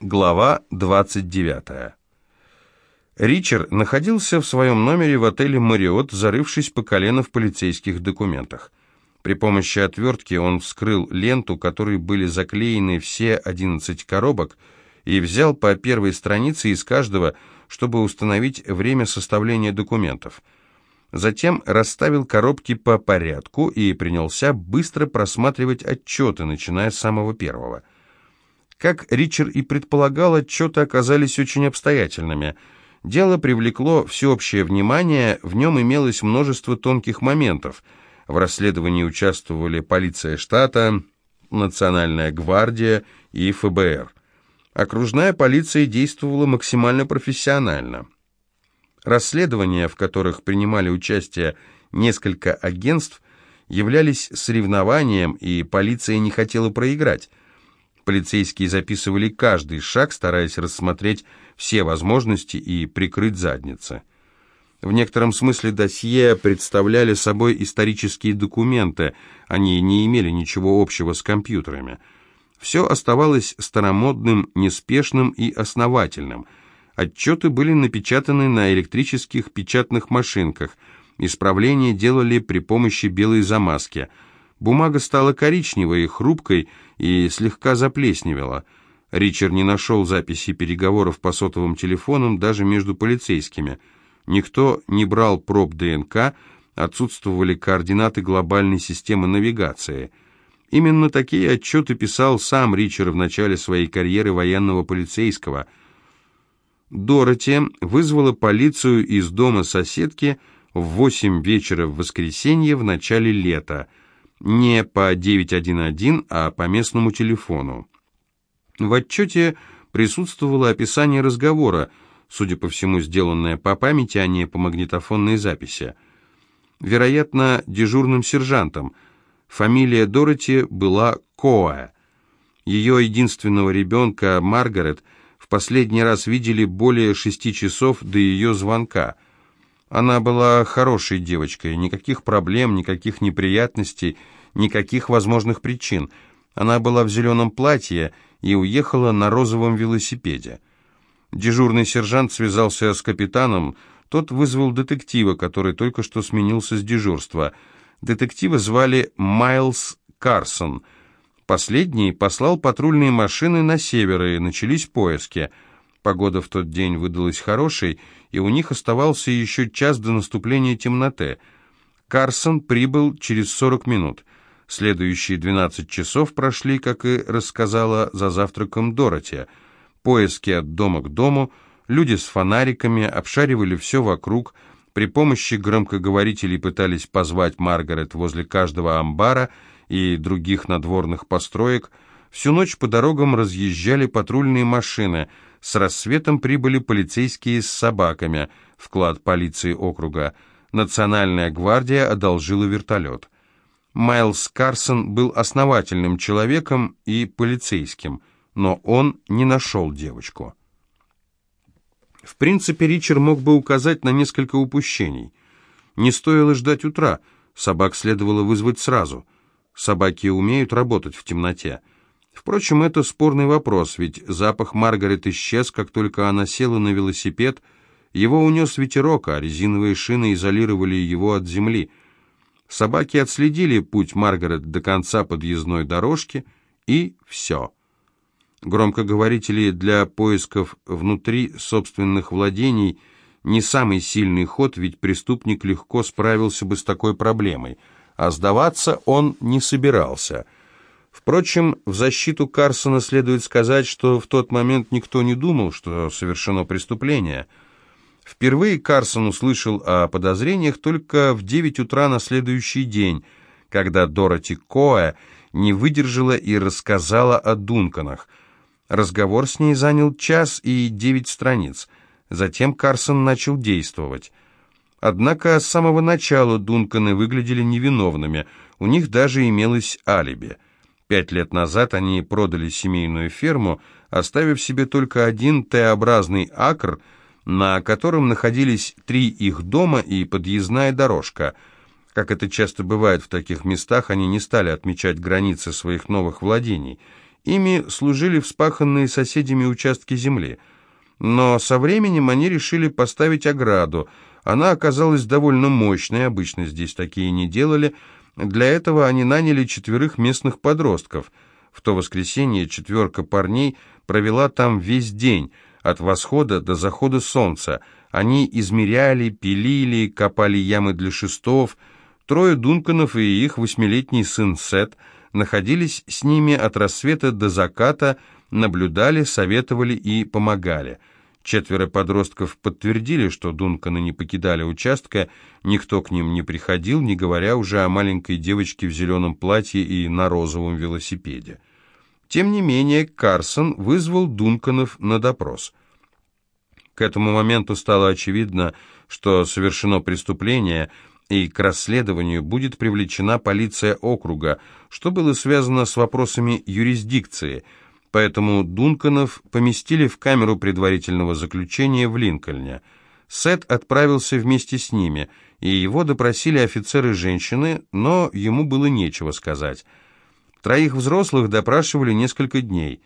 Глава 29. Ричард находился в своем номере в отеле «Мариот», зарывшись по колено в полицейских документах. При помощи отвертки он вскрыл ленту, которой были заклеены все 11 коробок, и взял по первой странице из каждого, чтобы установить время составления документов. Затем расставил коробки по порядку и принялся быстро просматривать отчеты, начиная с самого первого – как Ричард и предполагал, отчеты оказались очень обстоятельными. Дело привлекло всеобщее внимание, в нем имелось множество тонких моментов. В расследовании участвовали полиция штата, Национальная гвардия и ФБР. Окружная полиция действовала максимально профессионально. Расследования, в которых принимали участие несколько агентств, являлись соревнованием, и полиция не хотела проиграть. Полицейские записывали каждый шаг, стараясь рассмотреть все возможности и прикрыть задницы. В некотором смысле досье представляли собой исторические документы, они не имели ничего общего с компьютерами. Все оставалось старомодным, неспешным и основательным. Отчеты были напечатаны на электрических печатных машинках, исправления делали при помощи белой замазки – Бумага стала коричневой, хрупкой и слегка заплесневела. Ричард не нашел записи переговоров по сотовым телефонам даже между полицейскими. Никто не брал проб ДНК, отсутствовали координаты глобальной системы навигации. Именно такие отчеты писал сам Ричард в начале своей карьеры военного полицейского. Дороти вызвала полицию из дома соседки в восемь вечера в воскресенье в начале лета – не по 911, а по местному телефону. В отчете присутствовало описание разговора, судя по всему, сделанное по памяти, а не по магнитофонной записи. Вероятно, дежурным сержантом. Фамилия Дороти была Коа. Ее единственного ребенка, Маргарет, в последний раз видели более шести часов до ее звонка – она была хорошей девочкой, никаких проблем, никаких неприятностей, никаких возможных причин. Она была в зеленом платье и уехала на розовом велосипеде. Дежурный сержант связался с капитаном, тот вызвал детектива, который только что сменился с дежурства. Детектива звали Майлз Карсон. Последний послал патрульные машины на север, и начались поиски – Погода в тот день выдалась хорошей, и у них оставался еще час до наступления темноты. Карсон прибыл через 40 минут. Следующие 12 часов прошли, как и рассказала за завтраком Дороти. Поиски от дома к дому, люди с фонариками обшаривали все вокруг, при помощи громкоговорителей пытались позвать Маргарет возле каждого амбара и других надворных построек. Всю ночь по дорогам разъезжали патрульные машины – с рассветом прибыли полицейские с собаками, вклад полиции округа. Национальная гвардия одолжила вертолет. Майлз Карсон был основательным человеком и полицейским, но он не нашел девочку. В принципе, Ричард мог бы указать на несколько упущений. Не стоило ждать утра, собак следовало вызвать сразу. Собаки умеют работать в темноте. Впрочем, это спорный вопрос, ведь запах Маргарет исчез, как только она села на велосипед. Его унес ветерок, а резиновые шины изолировали его от земли. Собаки отследили путь Маргарет до конца подъездной дорожки, и все. Громкоговорители для поисков внутри собственных владений не самый сильный ход, ведь преступник легко справился бы с такой проблемой, а сдаваться он не собирался – Впрочем, в защиту Карсона следует сказать, что в тот момент никто не думал, что совершено преступление. Впервые Карсон услышал о подозрениях только в 9 утра на следующий день, когда Дороти Коэ не выдержала и рассказала о Дунканах. Разговор с ней занял час и девять страниц. Затем Карсон начал действовать. Однако с самого начала Дунканы выглядели невиновными, у них даже имелось алиби – Пять лет назад они продали семейную ферму, оставив себе только один Т-образный акр, на котором находились три их дома и подъездная дорожка. Как это часто бывает в таких местах, они не стали отмечать границы своих новых владений. Ими служили вспаханные соседями участки земли. Но со временем они решили поставить ограду. Она оказалась довольно мощной, обычно здесь такие не делали. Для этого они наняли четверых местных подростков. В то воскресенье четверка парней провела там весь день, от восхода до захода солнца. Они измеряли, пилили, копали ямы для шестов. Трое Дунканов и их восьмилетний сын Сет находились с ними от рассвета до заката, наблюдали, советовали и помогали. Четверо подростков подтвердили, что Дунканы не покидали участка, никто к ним не приходил, не говоря уже о маленькой девочке в зеленом платье и на розовом велосипеде. Тем не менее, Карсон вызвал Дунканов на допрос. К этому моменту стало очевидно, что совершено преступление, и к расследованию будет привлечена полиция округа, что было связано с вопросами юрисдикции, поэтому Дунканов поместили в камеру предварительного заключения в Линкольне. Сет отправился вместе с ними, и его допросили офицеры-женщины, но ему было нечего сказать. Троих взрослых допрашивали несколько дней.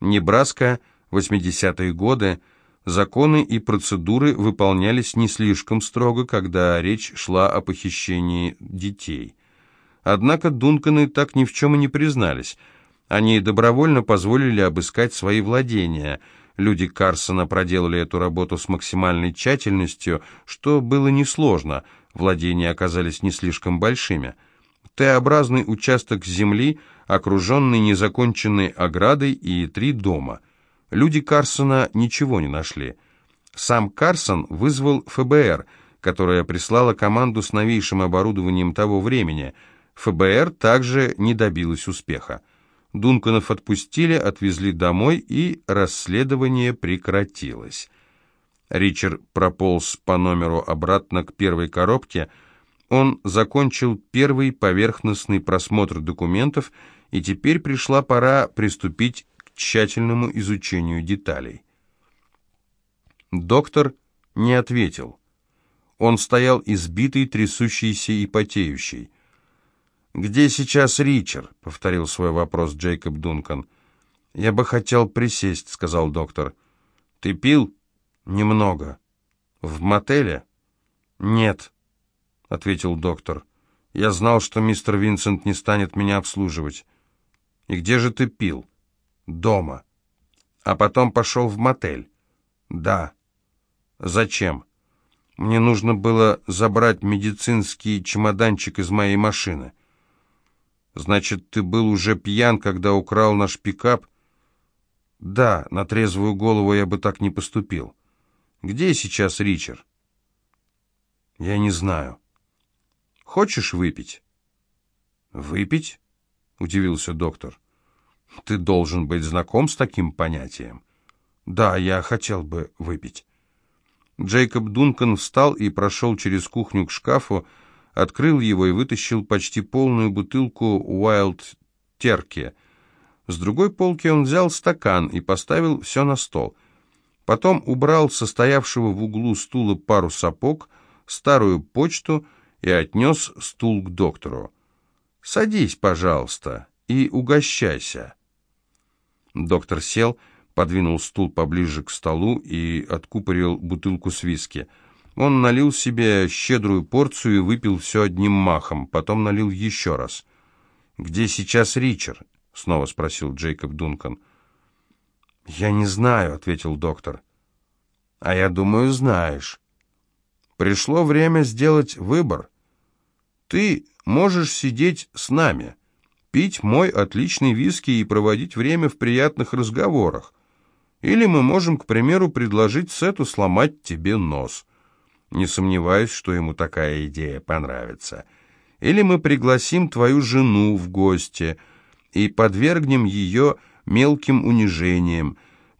Небраска, 80-е годы, законы и процедуры выполнялись не слишком строго, когда речь шла о похищении детей. Однако Дунканы так ни в чем и не признались. Они добровольно позволили обыскать свои владения. Люди Карсона проделали эту работу с максимальной тщательностью, что было несложно, владения оказались не слишком большими. Т-образный участок земли – окруженный незаконченной оградой и три дома. Люди Карсона ничего не нашли. Сам Карсон вызвал ФБР, которая прислала команду с новейшим оборудованием того времени. ФБР также не добилась успеха. Дунканов отпустили, отвезли домой, и расследование прекратилось. Ричард прополз по номеру обратно к первой коробке. Он закончил первый поверхностный просмотр документов и теперь пришла пора приступить к тщательному изучению деталей. Доктор не ответил. Он стоял избитый, трясущийся и потеющий. «Где сейчас Ричард?» — повторил свой вопрос Джейкоб Дункан. «Я бы хотел присесть», — сказал доктор. «Ты пил?» «Немного». «В мотеле?» «Нет», — ответил доктор. «Я знал, что мистер Винсент не станет меня обслуживать». «И где же ты пил?» «Дома». «А потом пошел в мотель?» «Да». «Зачем?» «Мне нужно было забрать медицинский чемоданчик из моей машины». «Значит, ты был уже пьян, когда украл наш пикап?» «Да, на трезвую голову я бы так не поступил». «Где сейчас Ричард?» «Я не знаю». «Хочешь выпить?» «Выпить?» — удивился доктор. «Ты должен быть знаком с таким понятием?» «Да, я хотел бы выпить». Джейкоб Дункан встал и прошел через кухню к шкафу, открыл его и вытащил почти полную бутылку «Уайлд Терки». С другой полки он взял стакан и поставил все на стол. Потом убрал состоявшего в углу стула пару сапог, старую почту и отнес стул к доктору. «Садись, пожалуйста, и угощайся». Доктор сел, подвинул стул поближе к столу и откупорил бутылку с виски. Он налил себе щедрую порцию и выпил все одним махом, потом налил еще раз. «Где сейчас Ричард?» — снова спросил Джейкоб Дункан. «Я не знаю», — ответил доктор. «А я думаю, знаешь. Пришло время сделать выбор. Ты можешь сидеть с нами, пить мой отличный виски и проводить время в приятных разговорах. Или мы можем, к примеру, предложить Сету сломать тебе нос. Не сомневаюсь, что ему такая идея понравится. Или мы пригласим твою жену в гости и подвергнем ее мелким унижениям.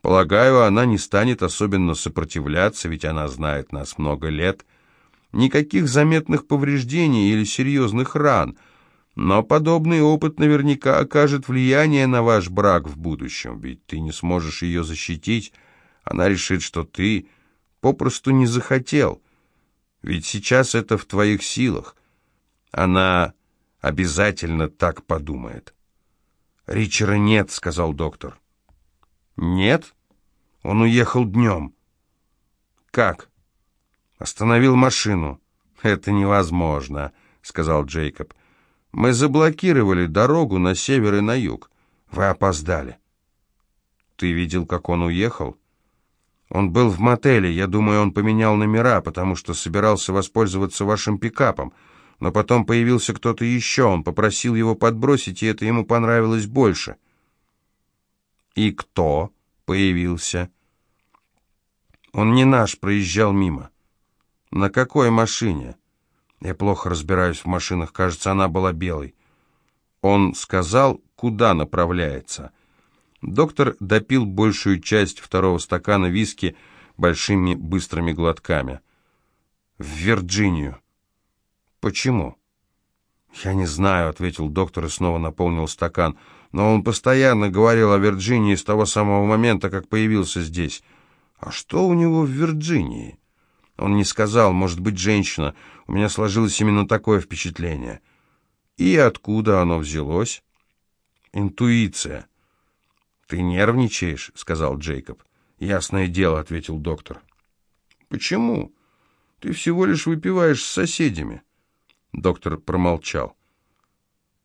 Полагаю, она не станет особенно сопротивляться, ведь она знает нас много лет — никаких заметных повреждений или серьезных ран, но подобный опыт наверняка окажет влияние на ваш брак в будущем, ведь ты не сможешь ее защитить, она решит, что ты попросту не захотел, ведь сейчас это в твоих силах. Она обязательно так подумает. «Ричера нет», — сказал доктор. «Нет? Он уехал днем». «Как?» «Остановил машину». «Это невозможно», — сказал Джейкоб. «Мы заблокировали дорогу на север и на юг. Вы опоздали». «Ты видел, как он уехал?» «Он был в мотеле. Я думаю, он поменял номера, потому что собирался воспользоваться вашим пикапом. Но потом появился кто-то еще. Он попросил его подбросить, и это ему понравилось больше». «И кто появился?» «Он не наш, проезжал мимо». «На какой машине?» «Я плохо разбираюсь в машинах. Кажется, она была белой». Он сказал, куда направляется. Доктор допил большую часть второго стакана виски большими быстрыми глотками. «В Вирджинию». «Почему?» «Я не знаю», — ответил доктор и снова наполнил стакан. «Но он постоянно говорил о Вирджинии с того самого момента, как появился здесь». «А что у него в Вирджинии?» Он не сказал, может быть, женщина. У меня сложилось именно такое впечатление. И откуда оно взялось? Интуиция. «Ты нервничаешь?» — сказал Джейкоб. «Ясное дело», — ответил доктор. «Почему? Ты всего лишь выпиваешь с соседями». Доктор промолчал.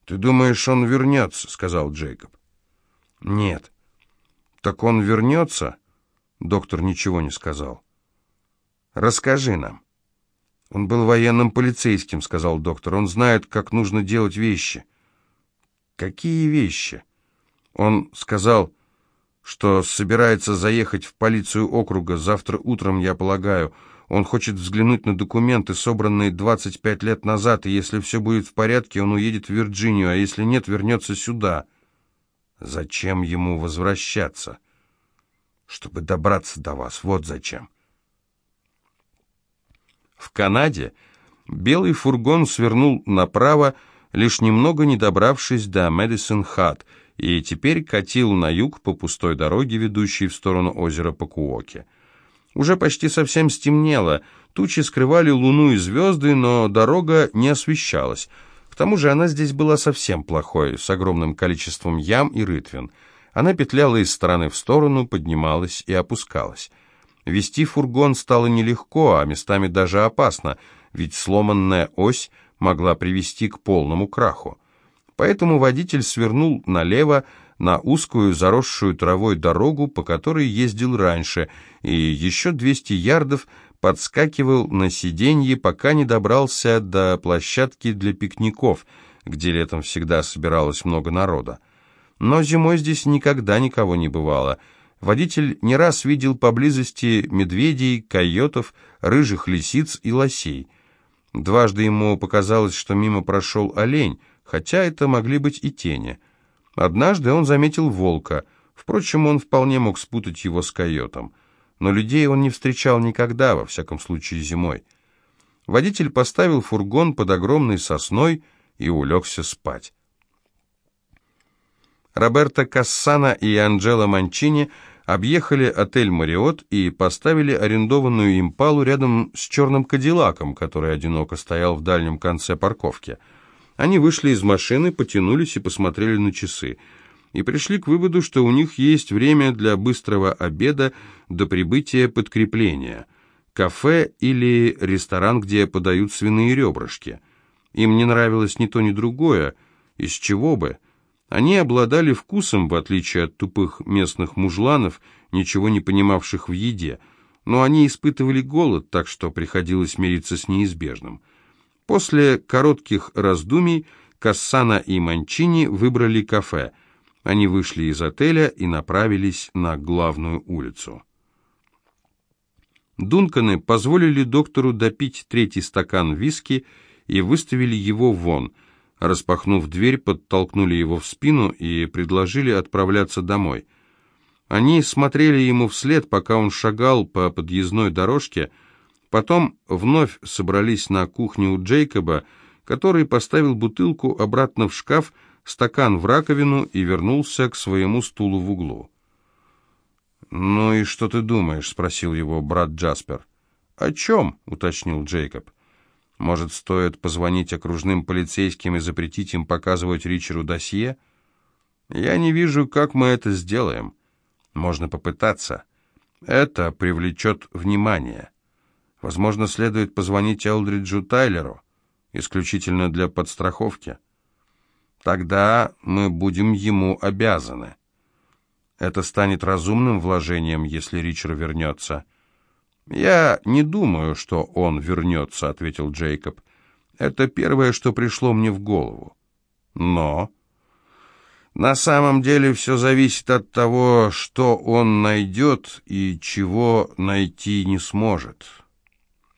«Ты думаешь, он вернется?» — сказал Джейкоб. «Нет». «Так он вернется?» Доктор ничего не сказал. «Расскажи нам». «Он был военным полицейским», — сказал доктор. «Он знает, как нужно делать вещи». «Какие вещи?» Он сказал, что собирается заехать в полицию округа завтра утром, я полагаю. Он хочет взглянуть на документы, собранные 25 лет назад, и если все будет в порядке, он уедет в Вирджинию, а если нет, вернется сюда. Зачем ему возвращаться? Чтобы добраться до вас, вот зачем. В Канаде белый фургон свернул направо, лишь немного не добравшись до Мэдисон-Хат, и теперь катил на юг по пустой дороге, ведущей в сторону озера Пакуоке. Уже почти совсем стемнело, тучи скрывали луну и звезды, но дорога не освещалась. К тому же она здесь была совсем плохой, с огромным количеством ям и рытвин. Она петляла из стороны в сторону, поднималась и опускалась. Вести фургон стало нелегко, а местами даже опасно, ведь сломанная ось могла привести к полному краху. Поэтому водитель свернул налево на узкую заросшую травой дорогу, по которой ездил раньше, и еще 200 ярдов подскакивал на сиденье, пока не добрался до площадки для пикников, где летом всегда собиралось много народа. Но зимой здесь никогда никого не бывало. Водитель не раз видел поблизости медведей, койотов, рыжих лисиц и лосей. Дважды ему показалось, что мимо прошел олень, хотя это могли быть и тени. Однажды он заметил волка, впрочем, он вполне мог спутать его с койотом. Но людей он не встречал никогда, во всяком случае зимой. Водитель поставил фургон под огромной сосной и улегся спать. Роберто Кассана и Анджело Манчини объехали отель «Мариот» и поставили арендованную импалу рядом с черным кадиллаком, который одиноко стоял в дальнем конце парковки – они вышли из машины, потянулись и посмотрели на часы. И пришли к выводу, что у них есть время для быстрого обеда до прибытия подкрепления. Кафе или ресторан, где подают свиные ребрышки. Им не нравилось ни то, ни другое. Из чего бы? Они обладали вкусом, в отличие от тупых местных мужланов, ничего не понимавших в еде. Но они испытывали голод, так что приходилось мириться с неизбежным. После коротких раздумий Кассана и Манчини выбрали кафе. Они вышли из отеля и направились на главную улицу. Дунканы позволили доктору допить третий стакан виски и выставили его вон. Распахнув дверь, подтолкнули его в спину и предложили отправляться домой. Они смотрели ему вслед, пока он шагал по подъездной дорожке, Потом вновь собрались на кухне у Джейкоба, который поставил бутылку обратно в шкаф, стакан в раковину и вернулся к своему стулу в углу. «Ну и что ты думаешь?» — спросил его брат Джаспер. «О чем?» — уточнил Джейкоб. «Может, стоит позвонить окружным полицейским и запретить им показывать Ричеру досье?» Я не вижу, как мы это сделаем. Можно попытаться. Это привлечет внимание. Возможно, следует позвонить Элдриджу Тайлеру, исключительно для подстраховки. Тогда мы будем ему обязаны. Это станет разумным вложением, если Ричард вернется. «Я не думаю, что он вернется», — ответил Джейкоб. «Это первое, что пришло мне в голову. Но...» «На самом деле все зависит от того, что он найдет и чего найти не сможет».